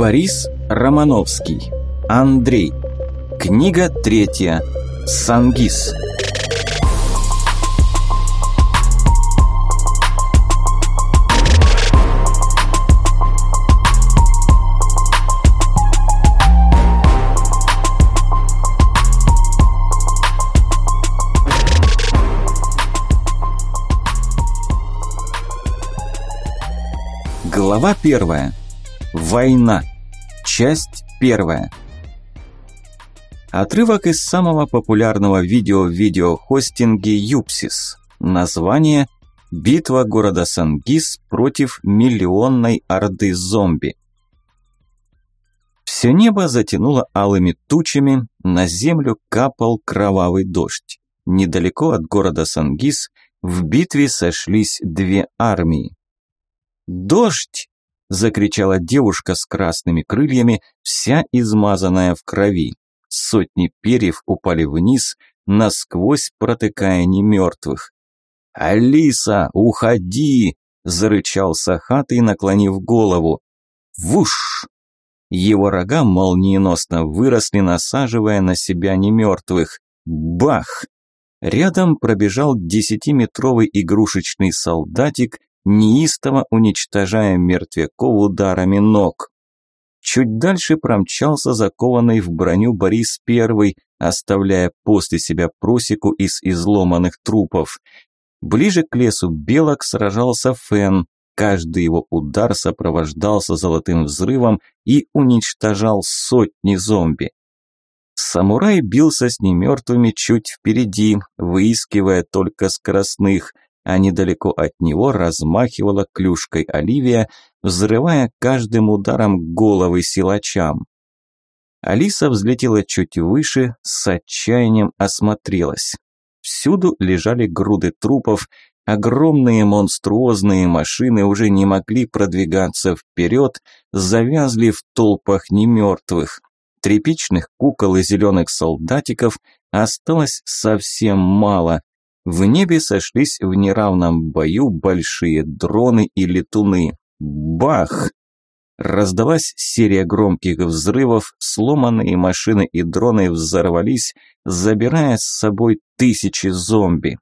Борис Романовский. Андрей. Книга третья. Сангис. Глава первая. Война. Часть первая. Отрывок из самого популярного видео в видеохостинге Юпсис. Название «Битва города Сангис против миллионной орды зомби». Все небо затянуло алыми тучами, на землю капал кровавый дождь. Недалеко от города Сангис в битве сошлись две армии. «Дождь!» – закричала девушка с красными крыльями, вся измазанная в крови. Сотни перьев упали вниз, насквозь протыкая немертвых. «Алиса, уходи!» – зарычал Сахатый, наклонив голову. «Вуш!» Его рога молниеносно выросли, насаживая на себя немертвых. Бах! Рядом пробежал десятиметровый игрушечный солдатик неистово уничтожая мертвяков ударами ног. Чуть дальше промчался закованный в броню Борис I, оставляя после себя просеку из изломанных трупов. Ближе к лесу белок сражался Фен, каждый его удар сопровождался золотым взрывом и уничтожал сотни зомби. Самурай бился с немертвыми чуть впереди, выискивая только скоростных – а недалеко от него размахивала клюшкой Оливия, взрывая каждым ударом головы силачам. Алиса взлетела чуть выше, с отчаянием осмотрелась. Всюду лежали груды трупов, огромные монструозные машины уже не могли продвигаться вперед, завязли в толпах немертвых. Тряпичных кукол и зеленых солдатиков осталось совсем мало, в небе сошлись в неравном бою большие дроны и летуны. Бах! Раздалась серия громких взрывов, сломанные машины и дроны взорвались, забирая с собой тысячи зомби.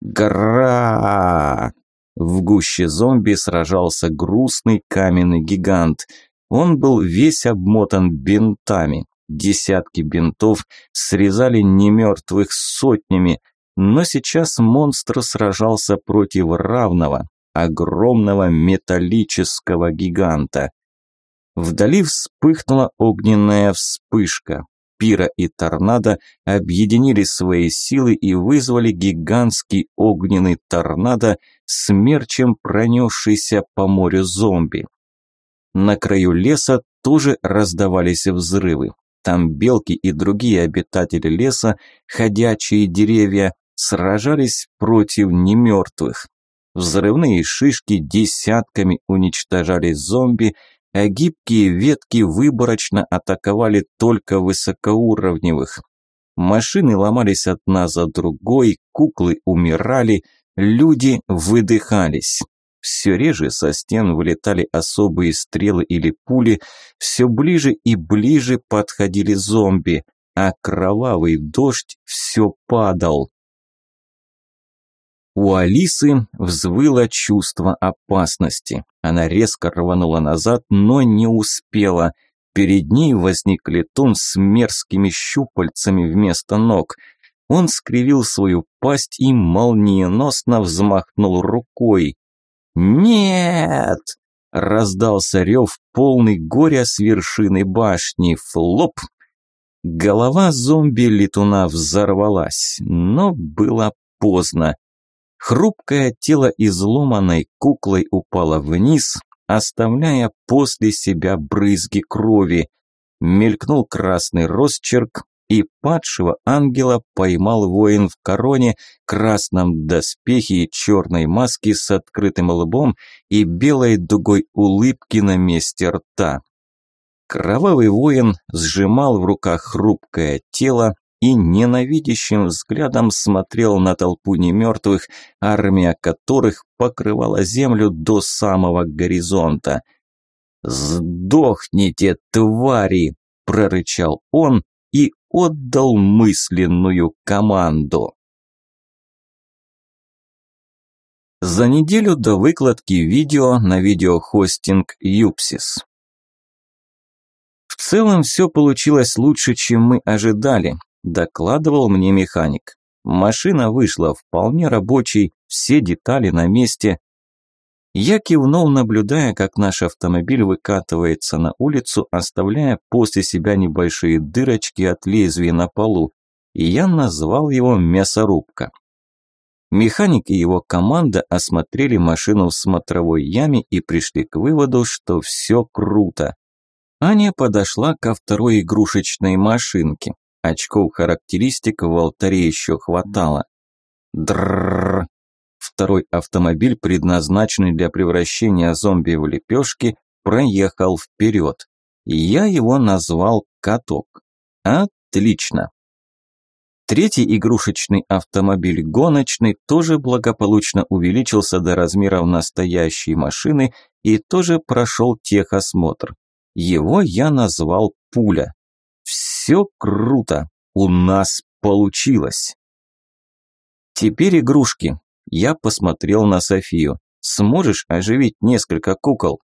Гра! В гуще зомби сражался грустный каменный гигант. Он был весь обмотан бинтами. Десятки бинтов срезали немертвых сотнями, но сейчас монстр сражался против равного, огромного металлического гиганта. Вдали вспыхнула огненная вспышка. Пира и Торнадо объединили свои силы и вызвали гигантский огненный торнадо, смерчем пронесшийся по морю зомби. На краю леса тоже раздавались взрывы. Там белки и другие обитатели леса, ходячие деревья, сражались против немертвых. Взрывные шишки десятками уничтожали зомби, а гибкие ветки выборочно атаковали только высокоуровневых. Машины ломались одна за другой, куклы умирали, люди выдыхались. Все реже со стен вылетали особые стрелы или пули, все ближе и ближе подходили зомби, а кровавый дождь все падал. У Алисы взвыло чувство опасности. Она резко рванула назад, но не успела. Перед ней возник летун с мерзкими щупальцами вместо ног. Он скривил свою пасть и молниеносно взмахнул рукой. «Нет!» – раздался рев, полный горя с вершины башни. Флоп! Голова зомби-летуна взорвалась, но было поздно. Хрупкое тело изломанной куклой упало вниз, оставляя после себя брызги крови. Мелькнул красный росчерк, и падшего ангела поймал воин в короне, красном доспехе и черной маске с открытым лбом и белой дугой улыбки на месте рта. Кровавый воин сжимал в руках хрупкое тело, и ненавидящим взглядом смотрел на толпу немертвых, армия которых покрывала землю до самого горизонта. «Сдохните, твари!» – прорычал он и отдал мысленную команду. За неделю до выкладки видео на видеохостинг Юпсис. В целом все получилось лучше, чем мы ожидали, докладывал мне механик. Машина вышла вполне рабочей, все детали на месте. Я кивнул, наблюдая, как наш автомобиль выкатывается на улицу, оставляя после себя небольшие дырочки от лезвия на полу, и я назвал его «мясорубка». Механик и его команда осмотрели машину в смотровой яме и пришли к выводу, что все круто. Аня подошла ко второй игрушечной машинке. Очков характеристик в алтаре еще хватало. Дррррр. Второй автомобиль, предназначенный для превращения зомби в лепешки, проехал вперед. Я его назвал «Каток». Отлично. Третий игрушечный автомобиль гоночный тоже благополучно увеличился до размеров настоящей машины и тоже прошел техосмотр. Его я назвал «Пуля». Все круто, у нас получилось. Теперь игрушки. Я посмотрел на Софию. Сможешь оживить несколько кукол?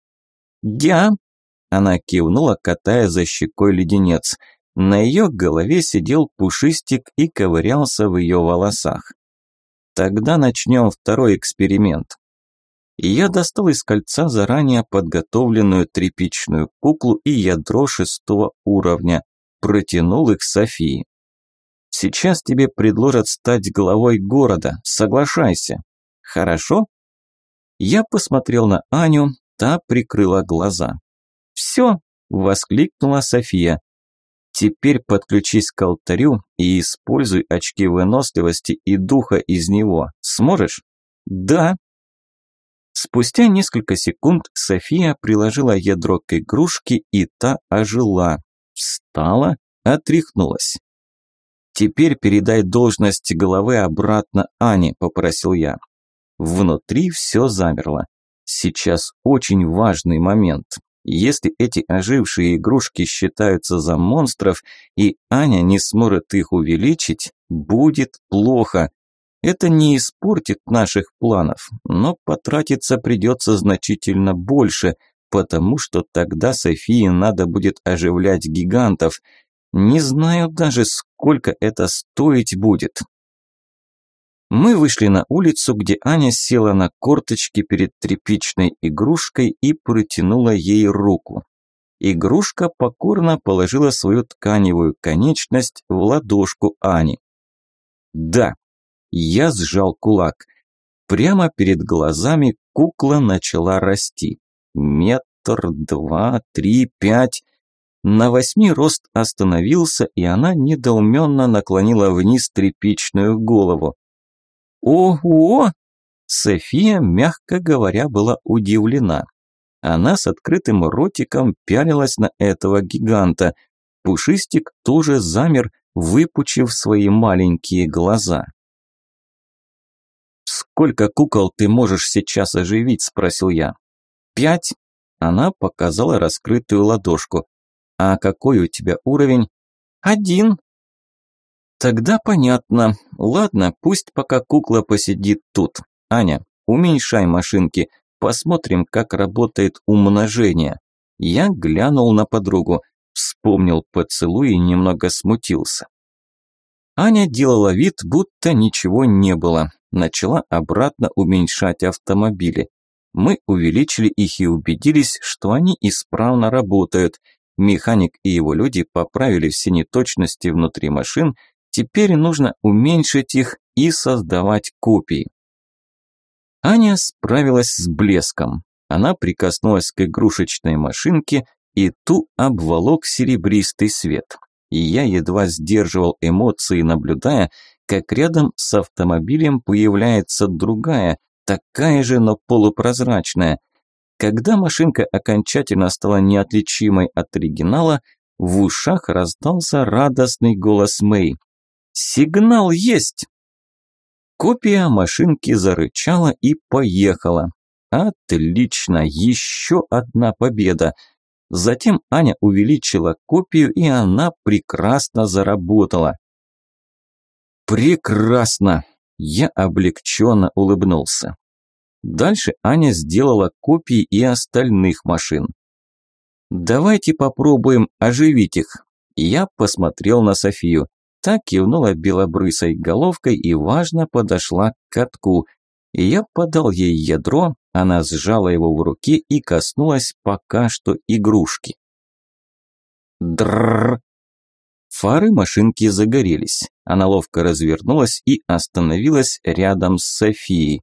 «Дя!» Она кивнула, катая за щекой леденец – на ее голове сидел пушистик и ковырялся в ее волосах. Тогда начнем второй эксперимент. я достал из кольца заранее подготовленную тряпичную куклу и ядро шестого уровня, протянул их Софии. Сейчас тебе предложат стать главой города, соглашайся. Хорошо? Я посмотрел на Аню, та прикрыла глаза. «Все!» – воскликнула София. Теперь подключись к алтарю и используй очки выносливости и духа из него. Сможешь? Да. Спустя несколько секунд София приложила ядро к игрушке, и та ожила. Встала, отряхнулась. «Теперь передай должность головы обратно Ане», – попросил я. Внутри все замерло. Сейчас очень важный момент. Если эти ожившие игрушки считаются за монстров, и Аня не сможет их увеличить, будет плохо. Это не испортит наших планов, но потратиться придется значительно больше, потому что тогда Софии надо будет оживлять гигантов. Не знаю даже, сколько это стоить будет. Мы вышли на улицу, где Аня села на корточки перед тряпичной игрушкой и протянула ей руку. Игрушка покорно положила свою тканевую конечность в ладошку Ани. Да, я сжал кулак. Прямо перед глазами кукла начала расти. Метр, два, три, пять. На восьми рост остановился, и она недоуменно наклонила вниз тряпичную голову. «Ого!» София, мягко говоря, была удивлена. Она с открытым ротиком пялилась на этого гиганта. Пушистик тоже замер, выпучив свои маленькие глаза. «Сколько кукол ты можешь сейчас оживить?» – спросил я. «Пять». Она показала раскрытую ладошку. «А какой у тебя уровень?» «Один», Тогда понятно. Ладно, пусть пока кукла посидит тут. Аня, уменьшай машинки. Посмотрим, как работает умножение. Я глянул на подругу, вспомнил поцелуй и немного смутился. Аня делала вид, будто ничего не было. Начала обратно уменьшать автомобили. Мы увеличили их и убедились, что они исправно работают. Механик и его люди поправили все неточности внутри машин – Теперь нужно уменьшить их и создавать копии. Аня справилась с блеском. Она прикоснулась к игрушечной машинке, и ту обволок серебристый свет. И я едва сдерживал эмоции, наблюдая, как рядом с автомобилем появляется другая, такая же, но полупрозрачная. Когда машинка окончательно стала неотличимой от оригинала, в ушах раздался радостный голос Мэй. Сигнал есть! Копия машинки зарычала и поехала. Отлично, еще одна победа. Затем Аня увеличила копию, и она прекрасно заработала. Прекрасно! Я облегченно улыбнулся. Дальше Аня сделала копии и остальных машин. Давайте попробуем оживить их. Я посмотрел на Софию. Та кивнула белобрысой головкой и важно подошла к катку. Я подал ей ядро, она сжала его в руке и коснулась пока что игрушки. Дрррр. Фары машинки загорелись. Она ловко развернулась и остановилась рядом с Софией.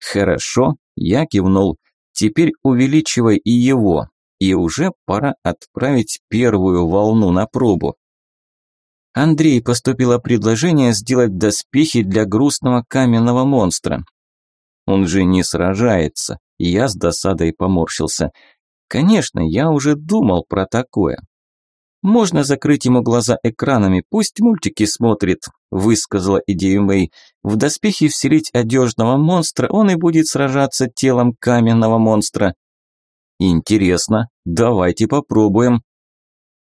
«Хорошо», – я кивнул. «Теперь увеличивай и его, и уже пора отправить первую волну на пробу». Андрей поступило предложение сделать доспехи для грустного каменного монстра. Он же не сражается. Я с досадой поморщился. Конечно, я уже думал про такое. Можно закрыть ему глаза экранами, пусть мультики смотрит, высказала идею Мэй. В доспехи вселить одежного монстра, он и будет сражаться телом каменного монстра. Интересно, давайте попробуем.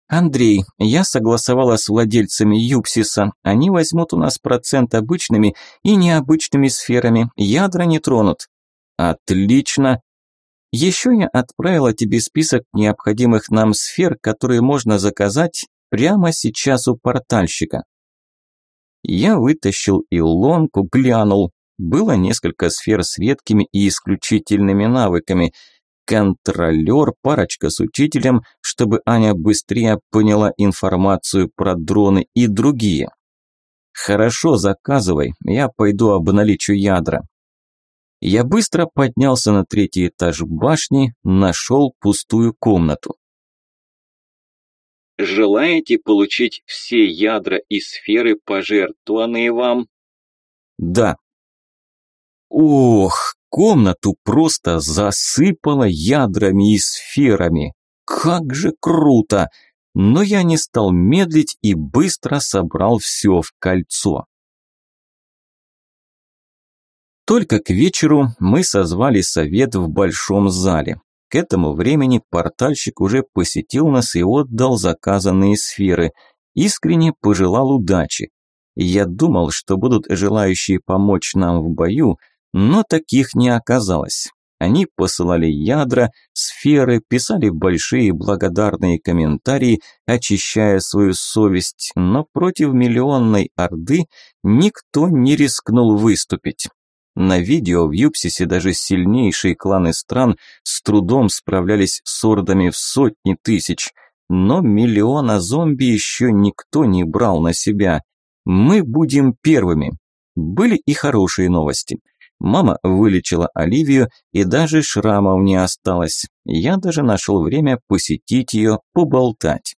Андрей, я согласовала с владельцами Юпсиса. Они возьмут у нас процент обычными и необычными сферами. Ядра не тронут. Отлично. Еще я отправила тебе список необходимых нам сфер, которые можно заказать прямо сейчас у портальщика. Я вытащил илонку, глянул. Было несколько сфер с редкими и исключительными навыками – контролер, парочка с учителем, чтобы Аня быстрее поняла информацию про дроны и другие. Хорошо, заказывай, я пойду обналичу ядра. Я быстро поднялся на третий этаж башни, нашел пустую комнату. Желаете получить все ядра и сферы, пожертвованные вам? Да. Ох, Комнату просто засыпало ядрами и сферами. Как же круто! Но я не стал медлить и быстро собрал все в кольцо. Только к вечеру мы созвали совет в большом зале. К этому времени портальщик уже посетил нас и отдал заказанные сферы. Искренне пожелал удачи. Я думал, что будут желающие помочь нам в бою, но таких не оказалось. Они посылали ядра, сферы, писали большие благодарные комментарии, очищая свою совесть, но против миллионной орды никто не рискнул выступить. На видео в Юпсисе даже сильнейшие кланы стран с трудом справлялись с ордами в сотни тысяч, но миллиона зомби еще никто не брал на себя. Мы будем первыми. Были и хорошие новости – Мама вылечила Оливию, и даже шрамов не осталось. Я даже нашел время посетить ее, поболтать.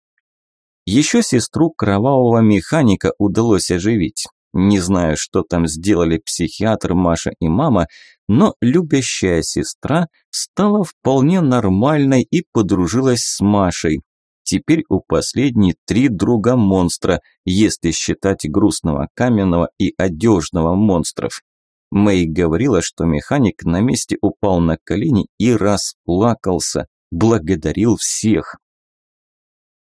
Еще сестру кровавого механика удалось оживить. Не знаю, что там сделали психиатр Маша и мама, но любящая сестра стала вполне нормальной и подружилась с Машей. Теперь у последней три друга монстра, если считать грустного каменного и одежного монстров. Мэй говорила, что механик на месте упал на колени и расплакался, благодарил всех.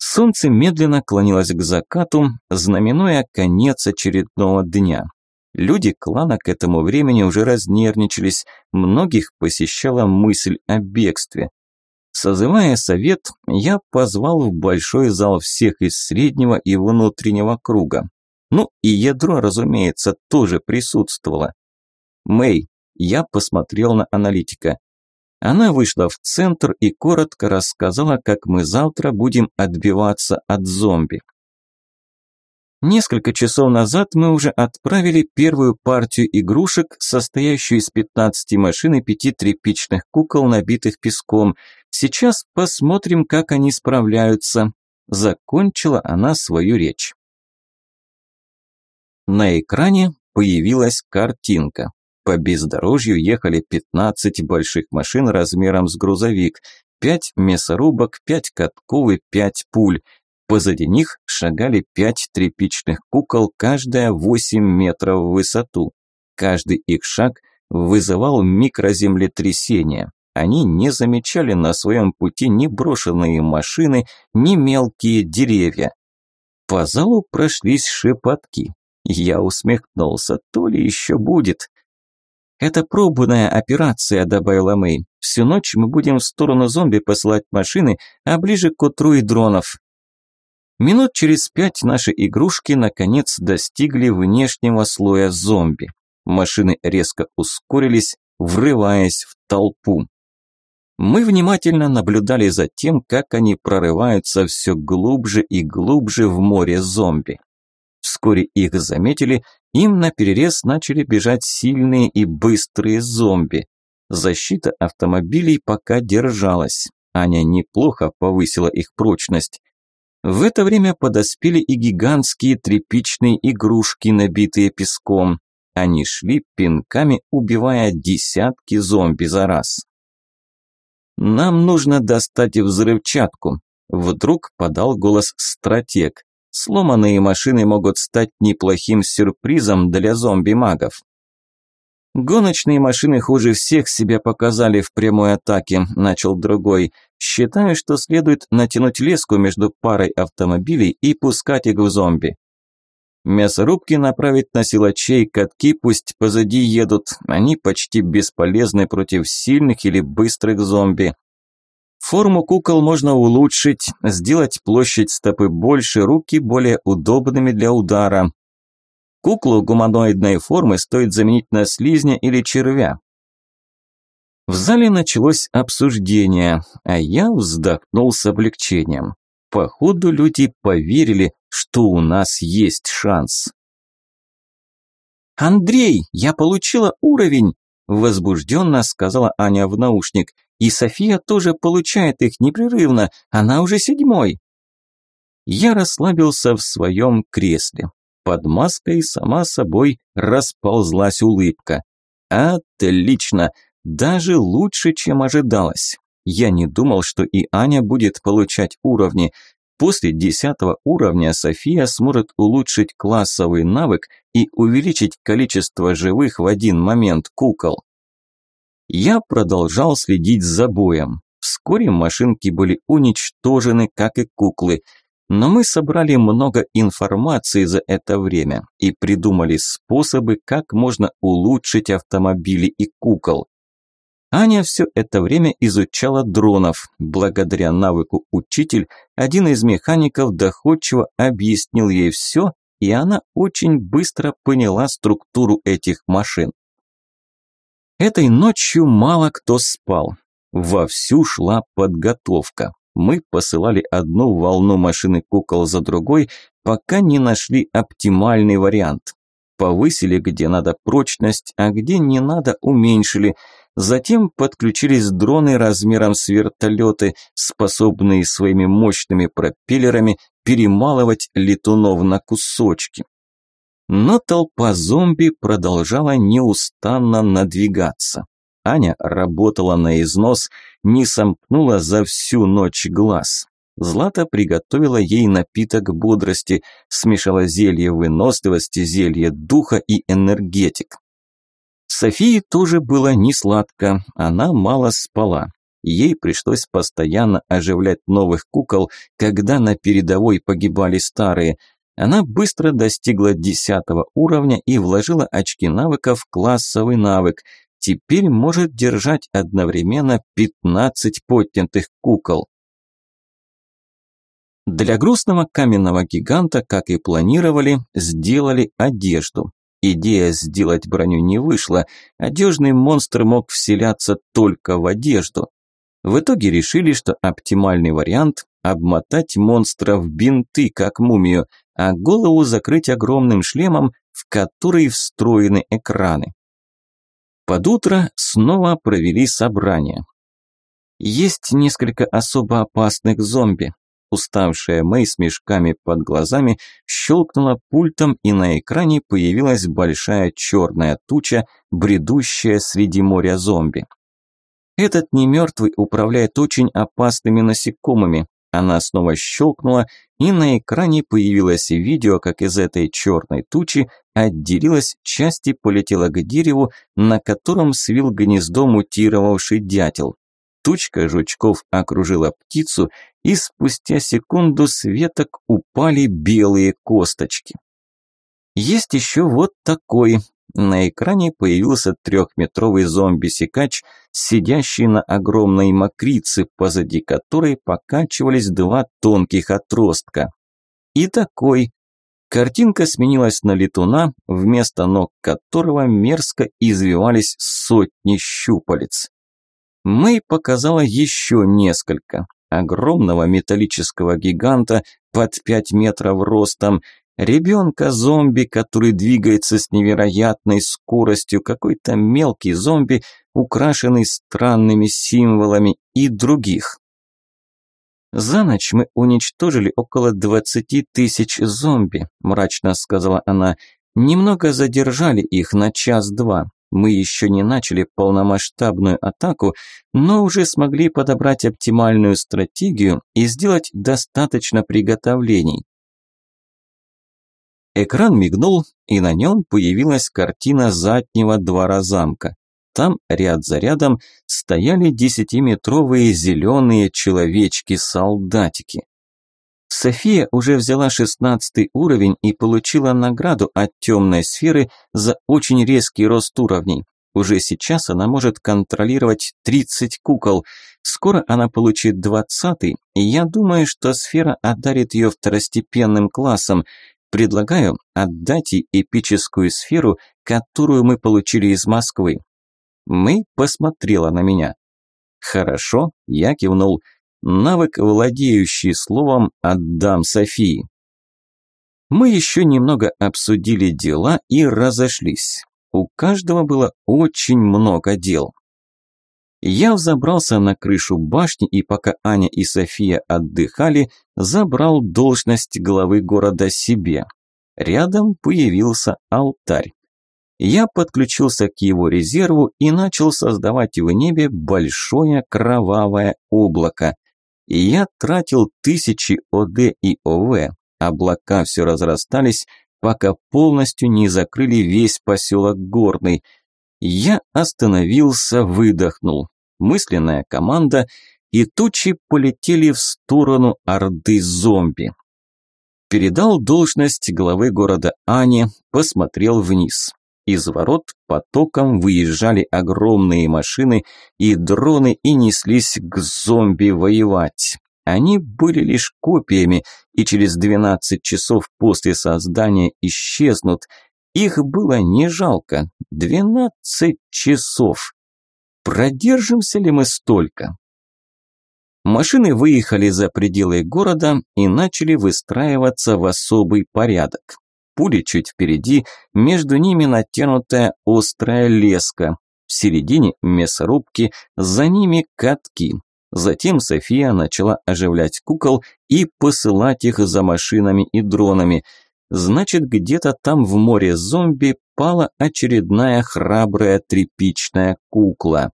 Солнце медленно клонилось к закату, знаменуя конец очередного дня. Люди клана к этому времени уже разнервничались, многих посещала мысль о бегстве. Созывая совет, я позвал в большой зал всех из среднего и внутреннего круга. Ну и ядро, разумеется, тоже присутствовало. Мэй, я посмотрел на аналитика. Она вышла в центр и коротко рассказала, как мы завтра будем отбиваться от зомби. Несколько часов назад мы уже отправили первую партию игрушек, состоящую из 15 машин и пяти тряпичных кукол, набитых песком. Сейчас посмотрим, как они справляются. Закончила она свою речь. На экране появилась картинка. По бездорожью ехали 15 больших машин размером с грузовик, 5 мясорубок, 5 катков и 5 пуль. Позади них шагали 5 тряпичных кукол, каждая 8 метров в высоту. Каждый их шаг вызывал микроземлетрясения. Они не замечали на своем пути ни брошенные машины, ни мелкие деревья. По залу прошлись шепотки. Я усмехнулся, то ли еще будет. «Это пробная операция», – добавила Мэй. «Всю ночь мы будем в сторону зомби посылать машины, а ближе к утру и дронов». Минут через пять наши игрушки наконец достигли внешнего слоя зомби. Машины резко ускорились, врываясь в толпу. Мы внимательно наблюдали за тем, как они прорываются все глубже и глубже в море зомби. Вскоре их заметили, им на перерез начали бежать сильные и быстрые зомби. Защита автомобилей пока держалась. Аня неплохо повысила их прочность. В это время подоспели и гигантские тряпичные игрушки, набитые песком. Они шли пинками, убивая десятки зомби за раз. «Нам нужно достать взрывчатку», – вдруг подал голос стратег. «Сломанные машины могут стать неплохим сюрпризом для зомби-магов». «Гоночные машины хуже всех себя показали в прямой атаке», – начал другой. «Считаю, что следует натянуть леску между парой автомобилей и пускать их в зомби. Мясорубки направить на силачей, катки пусть позади едут, они почти бесполезны против сильных или быстрых зомби. Форму кукол можно улучшить, сделать площадь стопы больше, руки более удобными для удара. Куклу гуманоидной формы стоит заменить на слизня или червя. В зале началось обсуждение, а я вздохнул с облегчением. Походу люди поверили, что у нас есть шанс. «Андрей, я получила уровень!» – возбужденно сказала Аня в наушник. «И София тоже получает их непрерывно, она уже седьмой!» Я расслабился в своем кресле. Под маской сама собой расползлась улыбка. «Отлично! Даже лучше, чем ожидалось!» Я не думал, что и Аня будет получать уровни. После десятого уровня София сможет улучшить классовый навык и увеличить количество живых в один момент кукол. Я продолжал следить за боем. Вскоре машинки были уничтожены, как и куклы. Но мы собрали много информации за это время и придумали способы, как можно улучшить автомобили и кукол. Аня все это время изучала дронов. Благодаря навыку учитель, один из механиков доходчиво объяснил ей все, и она очень быстро поняла структуру этих машин. Этой ночью мало кто спал. Вовсю шла подготовка. Мы посылали одну волну машины кукол за другой, пока не нашли оптимальный вариант. Повысили где надо прочность, а где не надо уменьшили – Затем подключились дроны размером с вертолеты, способные своими мощными пропеллерами перемалывать летунов на кусочки. Но толпа зомби продолжала неустанно надвигаться. Аня работала на износ, не сомкнула за всю ночь глаз. Злата приготовила ей напиток бодрости, смешала зелье выносливости, зелье духа и энергетик. Софии тоже было не сладко, она мало спала. Ей пришлось постоянно оживлять новых кукол, когда на передовой погибали старые. Она быстро достигла десятого уровня и вложила очки навыков в классовый навык. Теперь может держать одновременно 15 поднятых кукол. Для грустного каменного гиганта, как и планировали, сделали одежду. Идея сделать броню не вышла, одежный монстр мог вселяться только в одежду. В итоге решили, что оптимальный вариант – обмотать монстра в бинты, как мумию, а голову закрыть огромным шлемом, в который встроены экраны. Под утро снова провели собрание. Есть несколько особо опасных зомби. Уставшая Мэй с мешками под глазами щелкнула пультом, и на экране появилась большая черная туча, бредущая среди моря зомби. Этот немертвый управляет очень опасными насекомыми. Она снова щелкнула, и на экране появилось видео, как из этой черной тучи отделилась часть и полетела к дереву, на котором свил гнездо мутировавший дятел. Тучка жучков окружила птицу, и спустя секунду с веток упали белые косточки. Есть еще вот такой. На экране появился трехметровый зомби-сикач, сидящий на огромной мокрице, позади которой покачивались два тонких отростка. И такой. Картинка сменилась на летуна, вместо ног которого мерзко извивались сотни щупалец. Мэй показала еще несколько. Огромного металлического гиганта под 5 метров ростом, ребенка-зомби, который двигается с невероятной скоростью, какой-то мелкий зомби, украшенный странными символами и других. «За ночь мы уничтожили около 20 тысяч зомби», – мрачно сказала она. «Немного задержали их на час-два. Мы еще не начали полномасштабную атаку, но уже смогли подобрать оптимальную стратегию и сделать достаточно приготовлений. Экран мигнул, и на нем появилась картина заднего двора замка. Там ряд за рядом стояли десятиметровые зеленые человечки-солдатики. София уже взяла шестнадцатый уровень и получила награду от темной сферы за очень резкий рост уровней. Уже сейчас она может контролировать 30 кукол. Скоро она получит двадцатый, и я думаю, что сфера одарит ее второстепенным классом. Предлагаю отдать ей эпическую сферу, которую мы получили из Москвы. Мы посмотрела на меня. Хорошо, я кивнул. Навык, владеющий словом, отдам Софии. Мы еще немного обсудили дела и разошлись. У каждого было очень много дел. Я взобрался на крышу башни и пока Аня и София отдыхали, забрал должность главы города себе. Рядом появился алтарь. Я подключился к его резерву и начал создавать в небе большое кровавое облако. Я тратил тысячи ОД и ОВ, облака все разрастались, пока полностью не закрыли весь поселок Горный. Я остановился, выдохнул. Мысленная команда, и тучи полетели в сторону орды зомби. Передал должность главы города Ани, посмотрел вниз. Из ворот потоком выезжали огромные машины и дроны и неслись к зомби воевать. Они были лишь копиями и через 12 часов после создания исчезнут. Их было не жалко. 12 часов. Продержимся ли мы столько? Машины выехали за пределы города и начали выстраиваться в особый порядок пули чуть впереди, между ними натянутая острая леска. В середине мясорубки, за ними катки. Затем София начала оживлять кукол и посылать их за машинами и дронами. Значит, где-то там в море зомби пала очередная храбрая тряпичная кукла.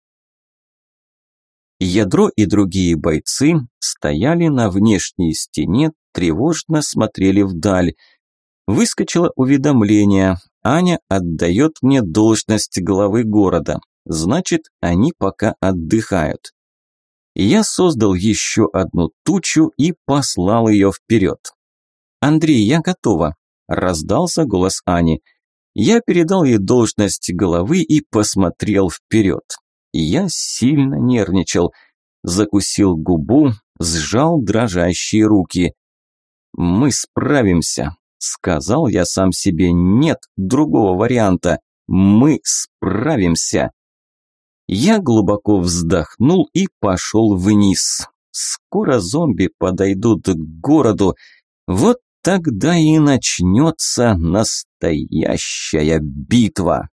Ядро и другие бойцы стояли на внешней стене, тревожно смотрели вдаль – Выскочило уведомление. Аня отдает мне должность главы города. Значит, они пока отдыхают. Я создал еще одну тучу и послал ее вперед. «Андрей, я готова», – раздался голос Ани. Я передал ей должность главы и посмотрел вперед. Я сильно нервничал. Закусил губу, сжал дрожащие руки. «Мы справимся», Сказал я сам себе, нет другого варианта. Мы справимся. Я глубоко вздохнул и пошел вниз. Скоро зомби подойдут к городу. Вот тогда и начнется настоящая битва.